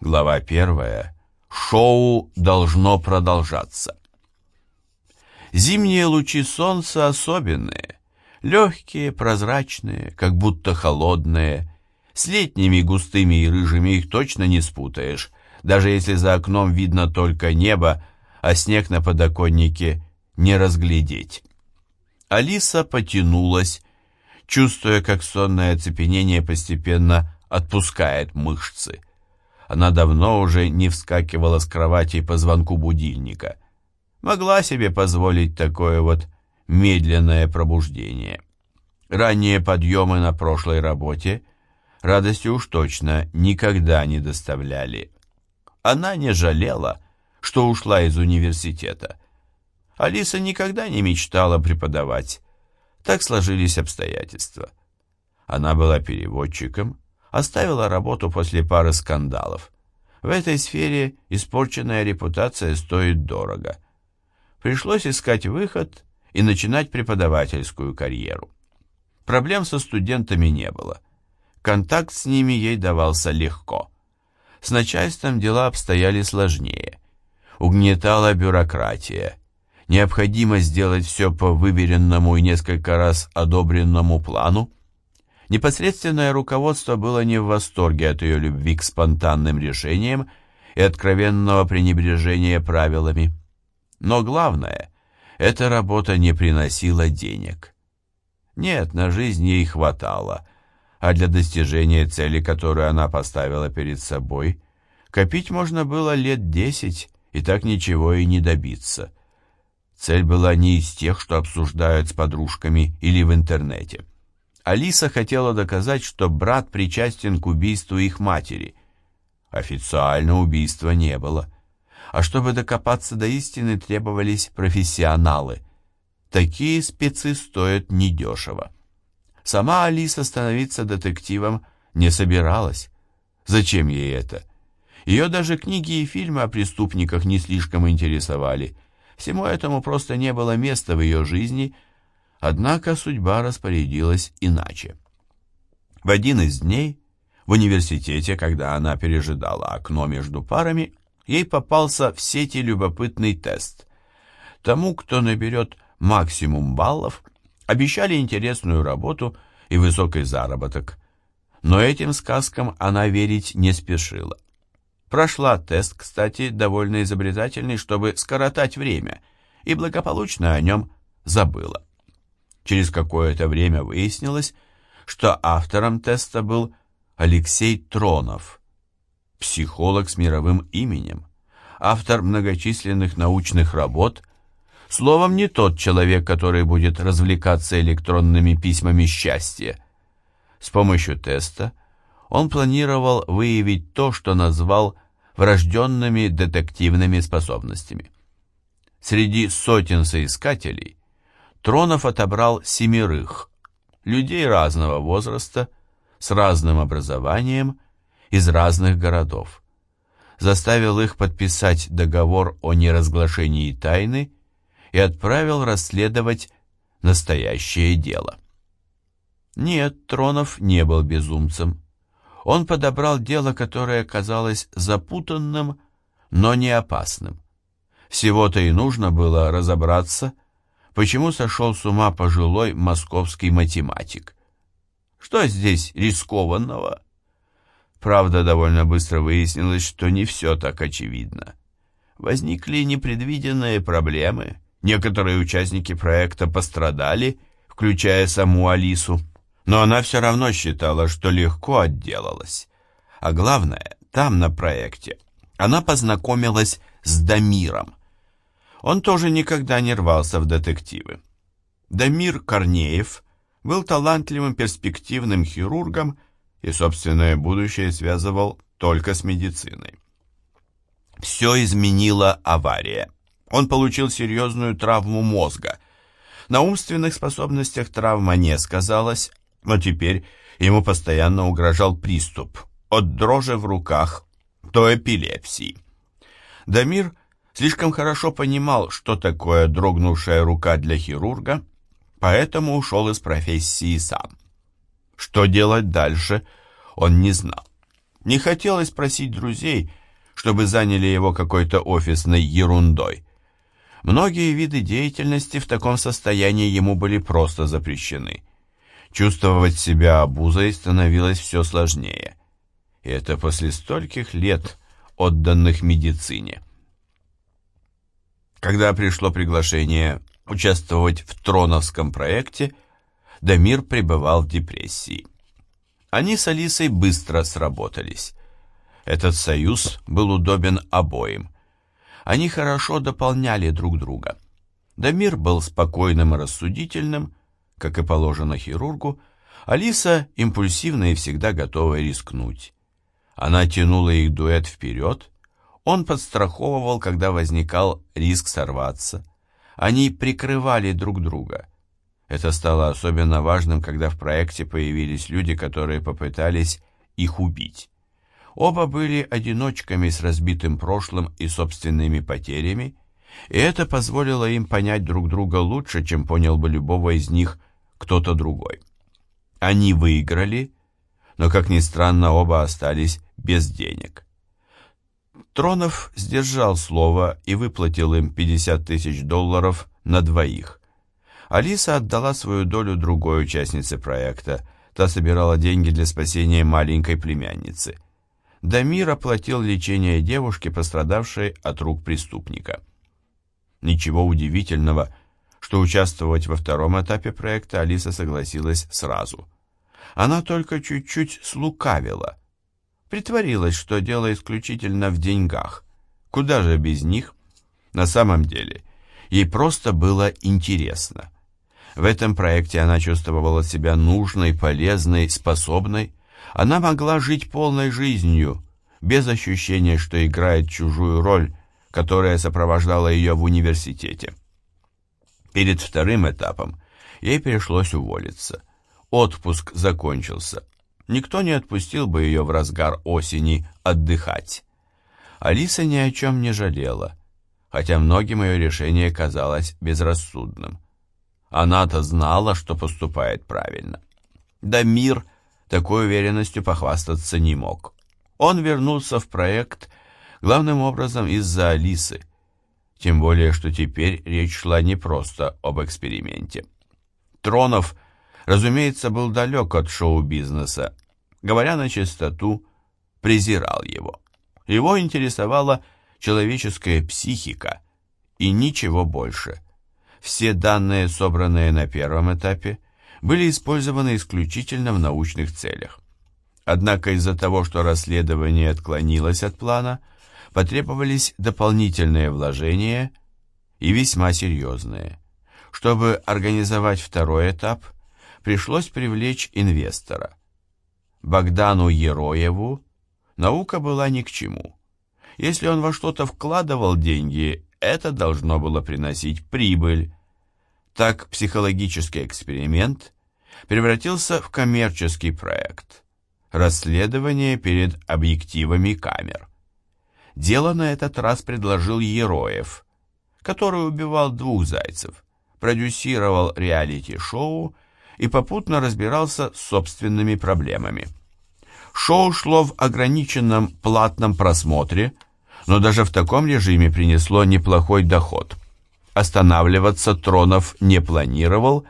Глава первая. Шоу должно продолжаться. Зимние лучи солнца особенные, легкие, прозрачные, как будто холодные. С летними густыми и рыжими их точно не спутаешь, даже если за окном видно только небо, а снег на подоконнике не разглядеть. Алиса потянулась, чувствуя, как сонное оцепенение постепенно отпускает мышцы. Она давно уже не вскакивала с кровати по звонку будильника. Могла себе позволить такое вот медленное пробуждение. Ранние подъемы на прошлой работе радости уж точно никогда не доставляли. Она не жалела, что ушла из университета. Алиса никогда не мечтала преподавать. Так сложились обстоятельства. Она была переводчиком, оставила работу после пары скандалов. В этой сфере испорченная репутация стоит дорого. Пришлось искать выход и начинать преподавательскую карьеру. Проблем со студентами не было. Контакт с ними ей давался легко. С начальством дела обстояли сложнее. Угнетала бюрократия. Необходимо сделать все по выверенному и несколько раз одобренному плану, Непосредственное руководство было не в восторге от ее любви к спонтанным решениям и откровенного пренебрежения правилами. Но главное, эта работа не приносила денег. Нет, на жизнь ей хватало, а для достижения цели, которую она поставила перед собой, копить можно было лет десять и так ничего и не добиться. Цель была не из тех, что обсуждают с подружками или в интернете. Алиса хотела доказать, что брат причастен к убийству их матери. Официально убийства не было. А чтобы докопаться до истины, требовались профессионалы. Такие спецы стоят недешево. Сама Алиса становиться детективом не собиралась. Зачем ей это? Ее даже книги и фильмы о преступниках не слишком интересовали. Всему этому просто не было места в ее жизни – Однако судьба распорядилась иначе. В один из дней в университете, когда она пережидала окно между парами, ей попался в сети любопытный тест. Тому, кто наберет максимум баллов, обещали интересную работу и высокий заработок. Но этим сказкам она верить не спешила. Прошла тест, кстати, довольно изобретательный, чтобы скоротать время, и благополучно о нем забыла. Через какое-то время выяснилось, что автором теста был Алексей Тронов, психолог с мировым именем, автор многочисленных научных работ, словом, не тот человек, который будет развлекаться электронными письмами счастья. С помощью теста он планировал выявить то, что назвал врожденными детективными способностями. Среди сотен соискателей Тронов отобрал семерых, людей разного возраста, с разным образованием, из разных городов. Заставил их подписать договор о неразглашении тайны и отправил расследовать настоящее дело. Нет, Тронов не был безумцем. Он подобрал дело, которое казалось запутанным, но не опасным. Всего-то и нужно было разобраться – почему сошел с ума пожилой московский математик. Что здесь рискованного? Правда, довольно быстро выяснилось, что не все так очевидно. Возникли непредвиденные проблемы, некоторые участники проекта пострадали, включая саму Алису, но она все равно считала, что легко отделалась. А главное, там, на проекте, она познакомилась с Дамиром, он тоже никогда не рвался в детективы. Дамир Корнеев был талантливым перспективным хирургом и собственное будущее связывал только с медициной. Все изменила авария. Он получил серьезную травму мозга. На умственных способностях травма не сказалась, но теперь ему постоянно угрожал приступ от дрожи в руках до эпилепсии. Дамир – слишком хорошо понимал, что такое дрогнувшая рука для хирурга, поэтому ушел из профессии сам. Что делать дальше, он не знал. Не хотелось просить друзей, чтобы заняли его какой-то офисной ерундой. Многие виды деятельности в таком состоянии ему были просто запрещены. Чувствовать себя обузой становилось все сложнее. И это после стольких лет, отданных медицине. Когда пришло приглашение участвовать в Троновском проекте, Дамир пребывал в депрессии. Они с Алисой быстро сработались. Этот союз был удобен обоим. Они хорошо дополняли друг друга. Дамир был спокойным и рассудительным, как и положено хирургу, Алиса импульсивная и всегда готовая рискнуть. Она тянула их дуэт вперед, он подстраховывал, когда возникал риск сорваться. Они прикрывали друг друга. Это стало особенно важным, когда в проекте появились люди, которые попытались их убить. Оба были одиночками с разбитым прошлым и собственными потерями, и это позволило им понять друг друга лучше, чем понял бы любого из них кто-то другой. Они выиграли, но, как ни странно, оба остались без денег. Тронов сдержал слово и выплатил им 50 тысяч долларов на двоих. Алиса отдала свою долю другой участнице проекта, та собирала деньги для спасения маленькой племянницы – Дамир оплатил лечение девушки, пострадавшей от рук преступника. Ничего удивительного, что участвовать во втором этапе проекта Алиса согласилась сразу. Она только чуть-чуть слукавила, притворилась, что дело исключительно в деньгах. Куда же без них? На самом деле, ей просто было интересно. В этом проекте она чувствовала себя нужной, полезной, способной, она могла жить полной жизнью, без ощущения, что играет чужую роль, которая сопровождала ее в университете. Перед вторым этапом ей пришлось уволиться. Отпуск закончился. Никто не отпустил бы ее в разгар осени отдыхать. Алиса ни о чем не жалела, хотя многим ее решение казалось безрассудным. Она-то знала, что поступает правильно. Да мир – такой уверенностью похвастаться не мог. Он вернулся в проект главным образом из-за Алисы, тем более, что теперь речь шла не просто об эксперименте. Тронов, разумеется, был далек от шоу-бизнеса, говоря на чистоту, презирал его. Его интересовала человеческая психика и ничего больше. Все данные, собранные на первом этапе, были использованы исключительно в научных целях. Однако из-за того, что расследование отклонилось от плана, потребовались дополнительные вложения и весьма серьезные. Чтобы организовать второй этап, пришлось привлечь инвестора. Богдану Ероеву наука была ни к чему. Если он во что-то вкладывал деньги, это должно было приносить прибыль, так психологический эксперимент превратился в коммерческий проект. Расследование перед объективами камер. Дело на этот раз предложил Ероев, который убивал двух зайцев, продюсировал реалити-шоу и попутно разбирался с собственными проблемами. Шоу шло в ограниченном платном просмотре, но даже в таком режиме принесло неплохой доход – Останавливаться Тронов не планировал,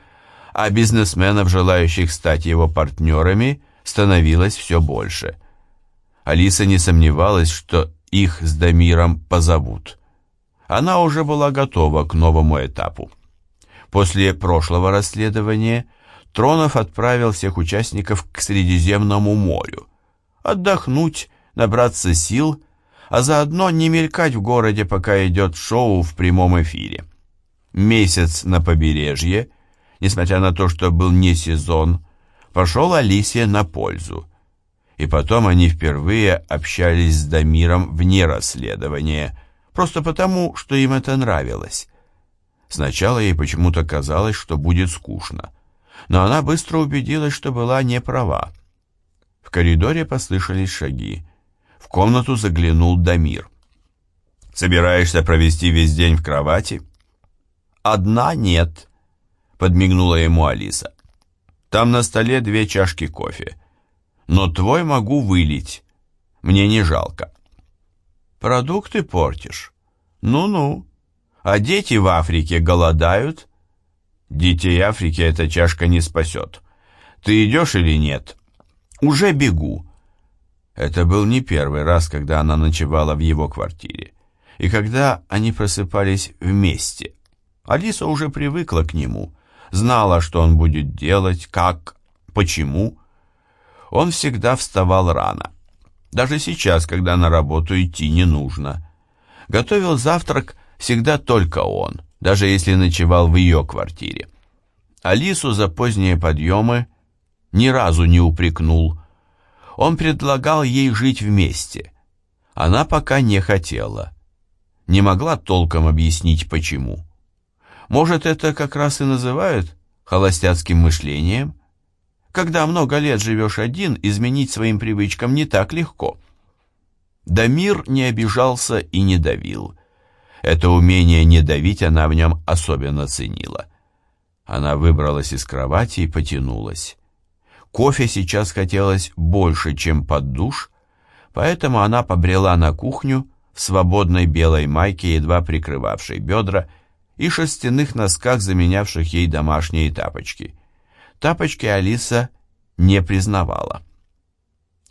а бизнесменов, желающих стать его партнерами, становилось все больше. Алиса не сомневалась, что их с Дамиром позовут. Она уже была готова к новому этапу. После прошлого расследования Тронов отправил всех участников к Средиземному морю. Отдохнуть, набраться сил, а заодно не мелькать в городе, пока идет шоу в прямом эфире месяц на побережье, несмотря на то, что был не сезон, пошел Алисе на пользу. И потом они впервые общались с Дамиром вне расследования, просто потому, что им это нравилось. Сначала ей почему-то казалось, что будет скучно, но она быстро убедилась, что была не права. В коридоре послышались шаги. В комнату заглянул Дамир. «Собираешься провести весь день в кровати?» «Одна нет», — подмигнула ему Алиса. «Там на столе две чашки кофе. Но твой могу вылить. Мне не жалко. Продукты портишь? Ну-ну. А дети в Африке голодают? Детей Африки эта чашка не спасет. Ты идешь или нет? Уже бегу. Это был не первый раз, когда она ночевала в его квартире. И когда они просыпались вместе. Алиса уже привыкла к нему, знала, что он будет делать, как, почему. Он всегда вставал рано. Даже сейчас, когда на работу идти не нужно. Готовил завтрак всегда только он, даже если ночевал в ее квартире. Алису за поздние подъемы ни разу не упрекнул. Он предлагал ей жить вместе. Она пока не хотела. Не могла толком объяснить, почему. Может, это как раз и называют холостяцким мышлением? Когда много лет живешь один, изменить своим привычкам не так легко. Дамир не обижался и не давил. Это умение не давить она в нем особенно ценила. Она выбралась из кровати и потянулась. Кофе сейчас хотелось больше, чем под душ, поэтому она побрела на кухню в свободной белой майке, едва прикрывавшей бедра, и шерстяных носках, заменявших ей домашние тапочки. Тапочки Алиса не признавала.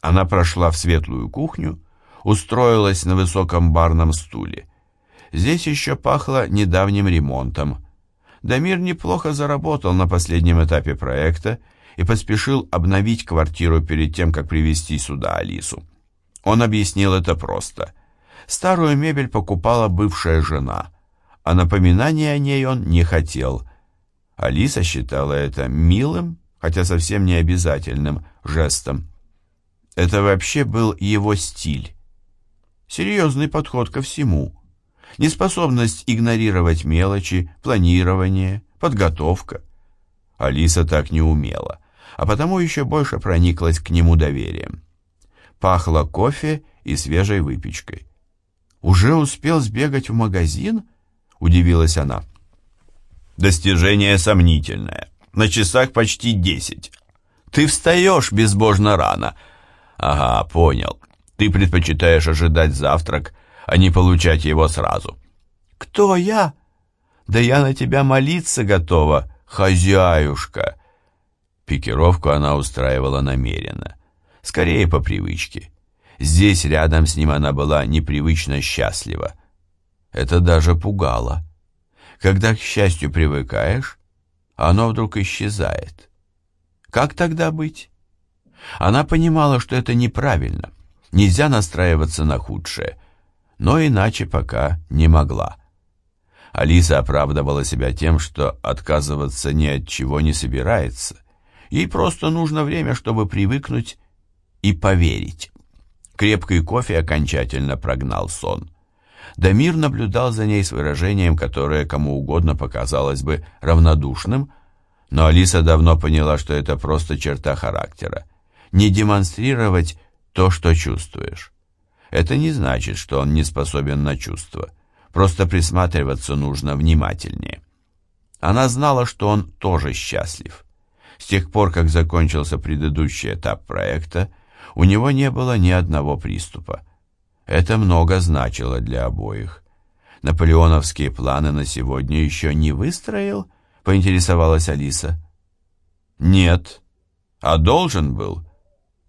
Она прошла в светлую кухню, устроилась на высоком барном стуле. Здесь еще пахло недавним ремонтом. Дамир неплохо заработал на последнем этапе проекта и поспешил обновить квартиру перед тем, как привезти сюда Алису. Он объяснил это просто. Старую мебель покупала бывшая жена, а напоминания о ней он не хотел. Алиса считала это милым, хотя совсем не обязательным жестом. Это вообще был его стиль. Серьезный подход ко всему. Неспособность игнорировать мелочи, планирование, подготовка. Алиса так не умела, а потому еще больше прониклась к нему доверием. Пахло кофе и свежей выпечкой. «Уже успел сбегать в магазин?» — удивилась она. «Достижение сомнительное. На часах почти десять. Ты встаешь безбожно рано». «Ага, понял. Ты предпочитаешь ожидать завтрак, а не получать его сразу». «Кто я? Да я на тебя молиться готова, хозяюшка». Пикировку она устраивала намеренно, скорее по привычке. Здесь рядом с ним она была непривычно счастлива. Это даже пугало. Когда к счастью привыкаешь, оно вдруг исчезает. Как тогда быть? Она понимала, что это неправильно. Нельзя настраиваться на худшее, но иначе пока не могла. Алиса оправдывала себя тем, что отказываться ни от чего не собирается. Ей просто нужно время, чтобы привыкнуть и поверить. Крепкий кофе окончательно прогнал сон. Дамир наблюдал за ней с выражением, которое кому угодно показалось бы равнодушным, но Алиса давно поняла, что это просто черта характера. Не демонстрировать то, что чувствуешь. Это не значит, что он не способен на чувства. Просто присматриваться нужно внимательнее. Она знала, что он тоже счастлив. С тех пор, как закончился предыдущий этап проекта, у него не было ни одного приступа. Это много значило для обоих. Наполеоновские планы на сегодня еще не выстроил, поинтересовалась Алиса. Нет. А должен был?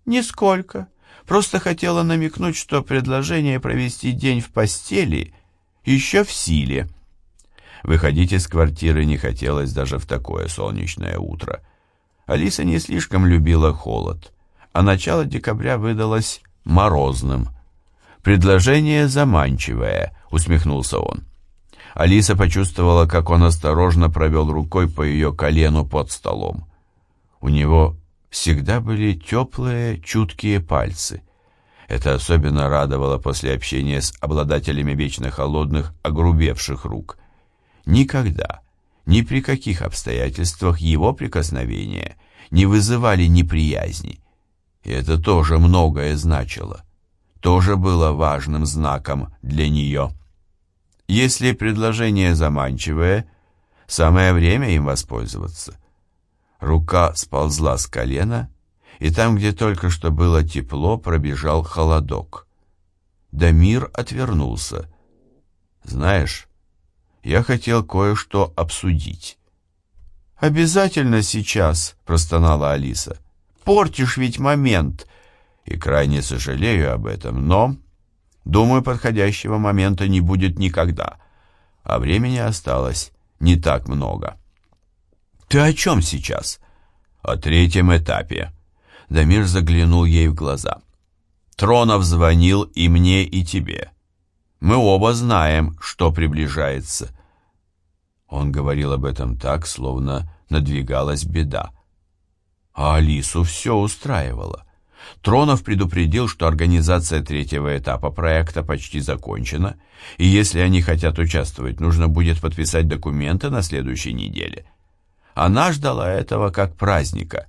Нисколько. Просто хотела намекнуть, что предложение провести день в постели еще в силе. Выходить из квартиры не хотелось даже в такое солнечное утро. Алиса не слишком любила холод, а начало декабря выдалось морозным. «Предложение заманчивое», — усмехнулся он. Алиса почувствовала, как он осторожно провел рукой по ее колену под столом. У него всегда были теплые, чуткие пальцы. Это особенно радовало после общения с обладателями вечно холодных, огрубевших рук. Никогда, ни при каких обстоятельствах его прикосновения не вызывали неприязни. И это тоже многое значило тоже было важным знаком для нее. Если предложение заманчивое, самое время им воспользоваться. Рука сползла с колена, и там, где только что было тепло, пробежал холодок. Дамир отвернулся. «Знаешь, я хотел кое-что обсудить». «Обязательно сейчас», — простонала Алиса. «Портишь ведь момент». И крайне сожалею об этом, но... Думаю, подходящего момента не будет никогда, а времени осталось не так много. «Ты о чем сейчас?» «О третьем этапе». Дамир заглянул ей в глаза. «Тронов звонил и мне, и тебе. Мы оба знаем, что приближается». Он говорил об этом так, словно надвигалась беда. А Алису все устраивало. Тронов предупредил, что организация третьего этапа проекта почти закончена, и если они хотят участвовать, нужно будет подписать документы на следующей неделе. Она ждала этого как праздника.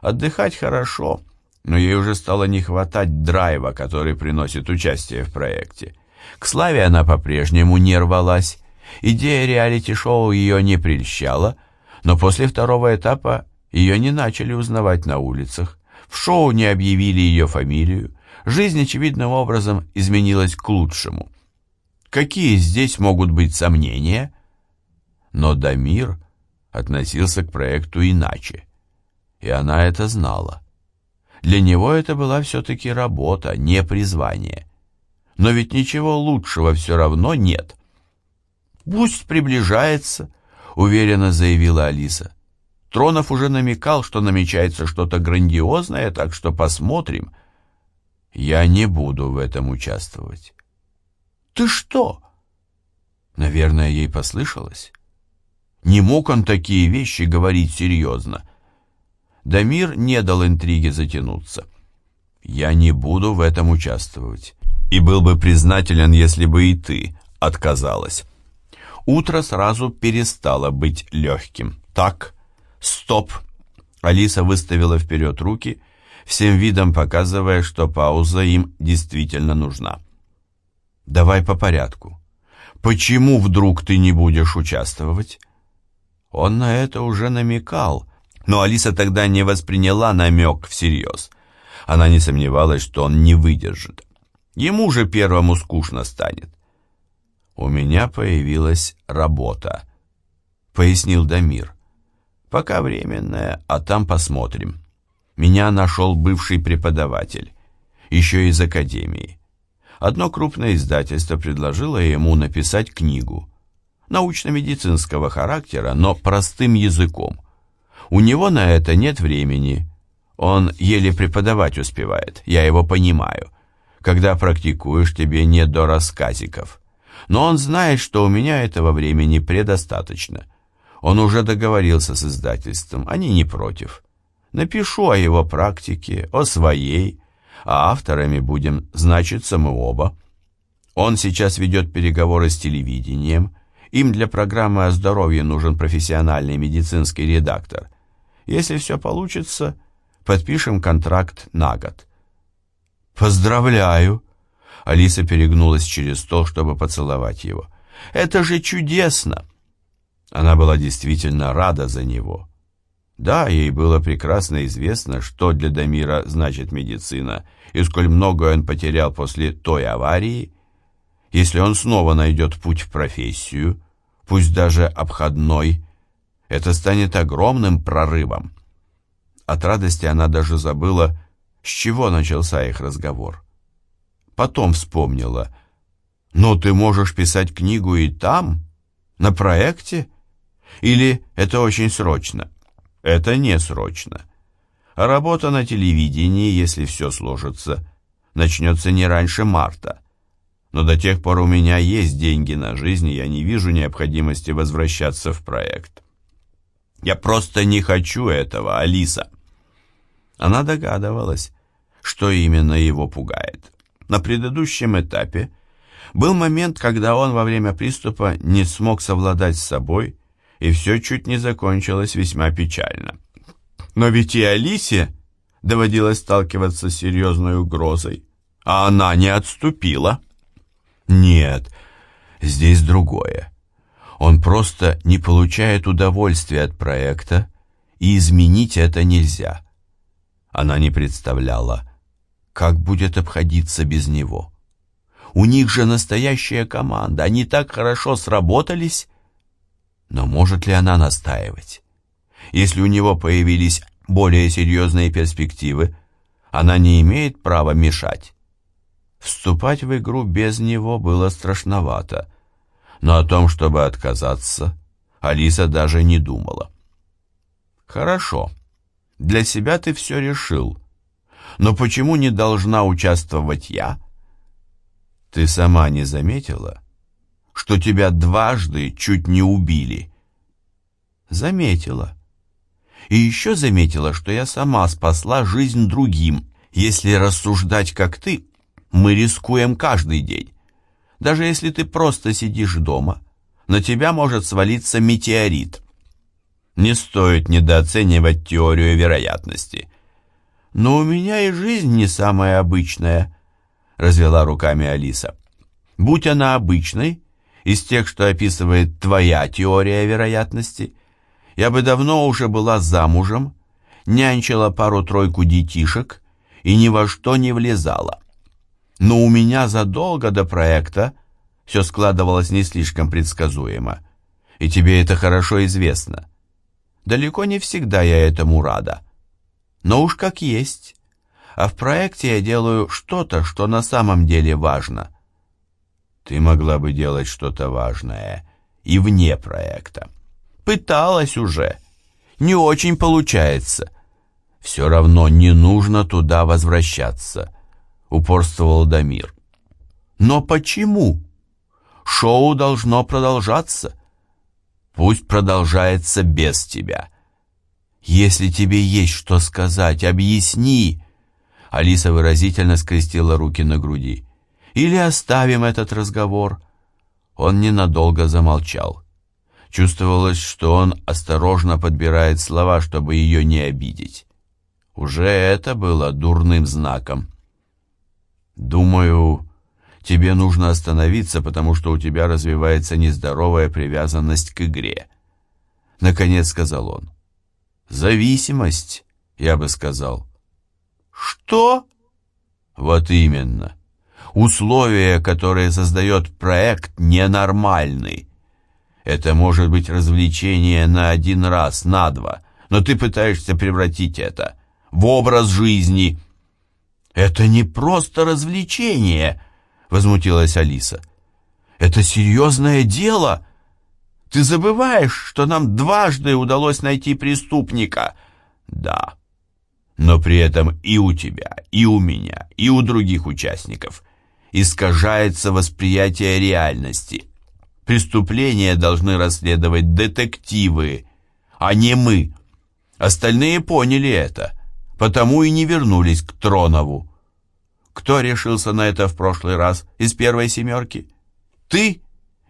Отдыхать хорошо, но ей уже стало не хватать драйва, который приносит участие в проекте. К славе она по-прежнему не рвалась, идея реалити-шоу ее не прельщала, но после второго этапа ее не начали узнавать на улицах. В шоу не объявили ее фамилию. Жизнь очевидным образом изменилась к лучшему. Какие здесь могут быть сомнения? Но Дамир относился к проекту иначе, и она это знала. Для него это была все-таки работа, не призвание. Но ведь ничего лучшего все равно нет. «Пусть приближается», — уверенно заявила Алиса. Тронов уже намекал, что намечается что-то грандиозное, так что посмотрим. Я не буду в этом участвовать. Ты что? Наверное, ей послышалось. Не мог он такие вещи говорить серьезно. Дамир не дал интриге затянуться. Я не буду в этом участвовать. И был бы признателен, если бы и ты отказалась. Утро сразу перестало быть легким. Так «Стоп!» Алиса выставила вперед руки, всем видом показывая, что пауза им действительно нужна. «Давай по порядку. Почему вдруг ты не будешь участвовать?» Он на это уже намекал, но Алиса тогда не восприняла намек всерьез. Она не сомневалась, что он не выдержит. Ему же первому скучно станет. «У меня появилась работа», — пояснил Дамир. Пока временное, а там посмотрим. Меня нашел бывший преподаватель, еще из академии. Одно крупное издательство предложило ему написать книгу. Научно-медицинского характера, но простым языком. У него на это нет времени. Он еле преподавать успевает, я его понимаю. Когда практикуешь, тебе не до рассказиков. Но он знает, что у меня этого времени предостаточно. Он уже договорился с издательством, они не против. Напишу о его практике, о своей, а авторами будем, значится, мы оба. Он сейчас ведет переговоры с телевидением, им для программы о здоровье нужен профессиональный медицинский редактор. Если все получится, подпишем контракт на год. «Поздравляю!» Алиса перегнулась через стол, чтобы поцеловать его. «Это же чудесно!» Она была действительно рада за него. Да, ей было прекрасно известно, что для Дамира значит медицина, и сколь многое он потерял после той аварии. Если он снова найдет путь в профессию, пусть даже обходной, это станет огромным прорывом. От радости она даже забыла, с чего начался их разговор. Потом вспомнила. «Но ты можешь писать книгу и там, на проекте?» Или это очень срочно? Это не срочно. А работа на телевидении, если все сложится, начнется не раньше марта. Но до тех пор у меня есть деньги на жизнь, и я не вижу необходимости возвращаться в проект. Я просто не хочу этого, Алиса. Она догадывалась, что именно его пугает. На предыдущем этапе был момент, когда он во время приступа не смог совладать с собой и все чуть не закончилось весьма печально. Но ведь и Алисе доводилось сталкиваться с серьезной угрозой, а она не отступила. Нет, здесь другое. Он просто не получает удовольствия от проекта, и изменить это нельзя. Она не представляла, как будет обходиться без него. У них же настоящая команда, они так хорошо сработались. Но может ли она настаивать? Если у него появились более серьезные перспективы, она не имеет права мешать. Вступать в игру без него было страшновато, но о том, чтобы отказаться, Алиса даже не думала. «Хорошо, для себя ты все решил, но почему не должна участвовать я?» «Ты сама не заметила, что тебя дважды чуть не убили?» «Заметила» и еще заметила, что я сама спасла жизнь другим. Если рассуждать как ты, мы рискуем каждый день. Даже если ты просто сидишь дома, на тебя может свалиться метеорит. Не стоит недооценивать теорию вероятности. Но у меня и жизнь не самая обычная, развела руками Алиса. Будь она обычной, из тех, что описывает твоя теория вероятности – я бы давно уже была замужем, нянчила пару-тройку детишек и ни во что не влезала. Но у меня задолго до проекта все складывалось не слишком предсказуемо, и тебе это хорошо известно. Далеко не всегда я этому рада. Но уж как есть. А в проекте я делаю что-то, что на самом деле важно. Ты могла бы делать что-то важное и вне проекта. Пыталась уже. Не очень получается. Все равно не нужно туда возвращаться, упорствовал Дамир. Но почему? Шоу должно продолжаться. Пусть продолжается без тебя. Если тебе есть что сказать, объясни. Алиса выразительно скрестила руки на груди. Или оставим этот разговор. Он ненадолго замолчал. Чувствовалось, что он осторожно подбирает слова, чтобы ее не обидеть. Уже это было дурным знаком. «Думаю, тебе нужно остановиться, потому что у тебя развивается нездоровая привязанность к игре», — наконец сказал он. «Зависимость, я бы сказал». «Что?» «Вот именно. Условия, которые создает проект, ненормальны». Это может быть развлечение на один раз, на два, но ты пытаешься превратить это в образ жизни. Это не просто развлечение, возмутилась Алиса. Это серьезное дело. Ты забываешь, что нам дважды удалось найти преступника. Да. Но при этом и у тебя, и у меня, и у других участников искажается восприятие реальности. Преступления должны расследовать детективы, а не мы. Остальные поняли это, потому и не вернулись к Тронову. Кто решился на это в прошлый раз из первой семерки? Ты,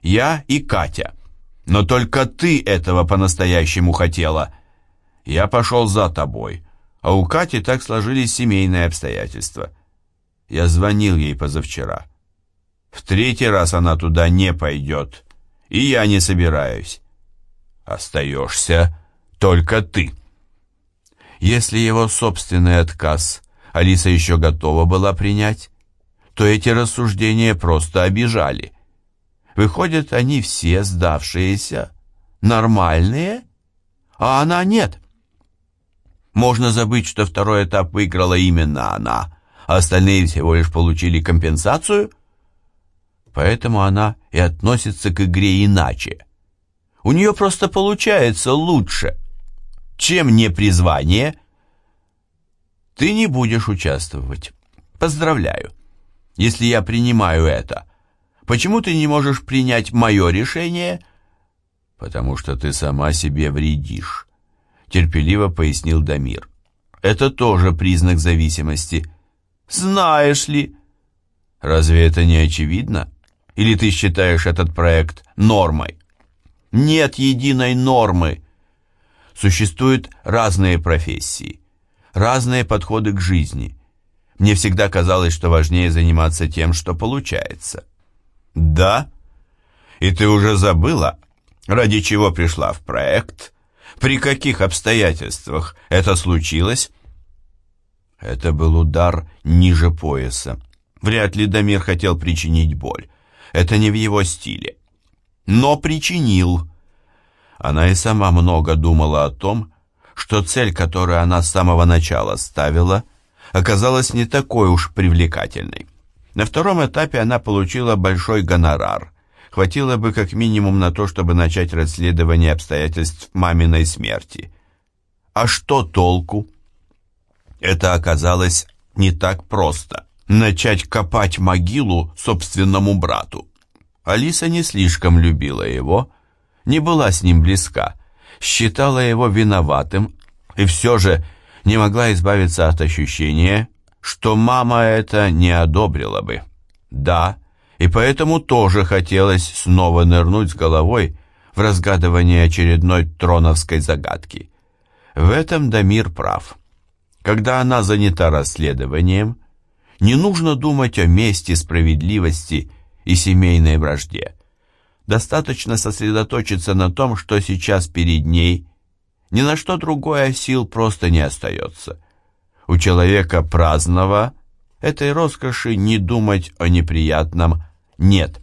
я и Катя. Но только ты этого по-настоящему хотела. Я пошел за тобой, а у Кати так сложились семейные обстоятельства. Я звонил ей позавчера. В третий раз она туда не пойдет. И я не собираюсь. Остаешься только ты. Если его собственный отказ Алиса еще готова была принять, то эти рассуждения просто обижали. Выходят, они все сдавшиеся, нормальные, а она нет. Можно забыть, что второй этап выиграла именно она, а остальные всего лишь получили компенсацию – поэтому она и относится к игре иначе. У нее просто получается лучше. Чем не призвание? Ты не будешь участвовать. Поздравляю. Если я принимаю это, почему ты не можешь принять мое решение? Потому что ты сама себе вредишь, терпеливо пояснил Дамир. Это тоже признак зависимости. Знаешь ли... Разве это не очевидно? Или ты считаешь этот проект нормой? Нет единой нормы. Существуют разные профессии, разные подходы к жизни. Мне всегда казалось, что важнее заниматься тем, что получается. Да? И ты уже забыла, ради чего пришла в проект? При каких обстоятельствах это случилось? Это был удар ниже пояса. Вряд ли Дамир хотел причинить боль. Это не в его стиле. Но причинил. Она и сама много думала о том, что цель, которую она с самого начала ставила, оказалась не такой уж привлекательной. На втором этапе она получила большой гонорар. Хватило бы как минимум на то, чтобы начать расследование обстоятельств маминой смерти. А что толку? Это оказалось не так просто. Начать копать могилу собственному брату. Алиса не слишком любила его, не была с ним близка, считала его виноватым и все же не могла избавиться от ощущения, что мама это не одобрила бы. Да, и поэтому тоже хотелось снова нырнуть с головой в разгадывание очередной троновской загадки. В этом Дамир прав. Когда она занята расследованием, не нужно думать о мести, справедливости и семейной вражде. Достаточно сосредоточиться на том, что сейчас перед ней. Ни на что другое сил просто не остается. У человека праздного этой роскоши не думать о неприятном нет.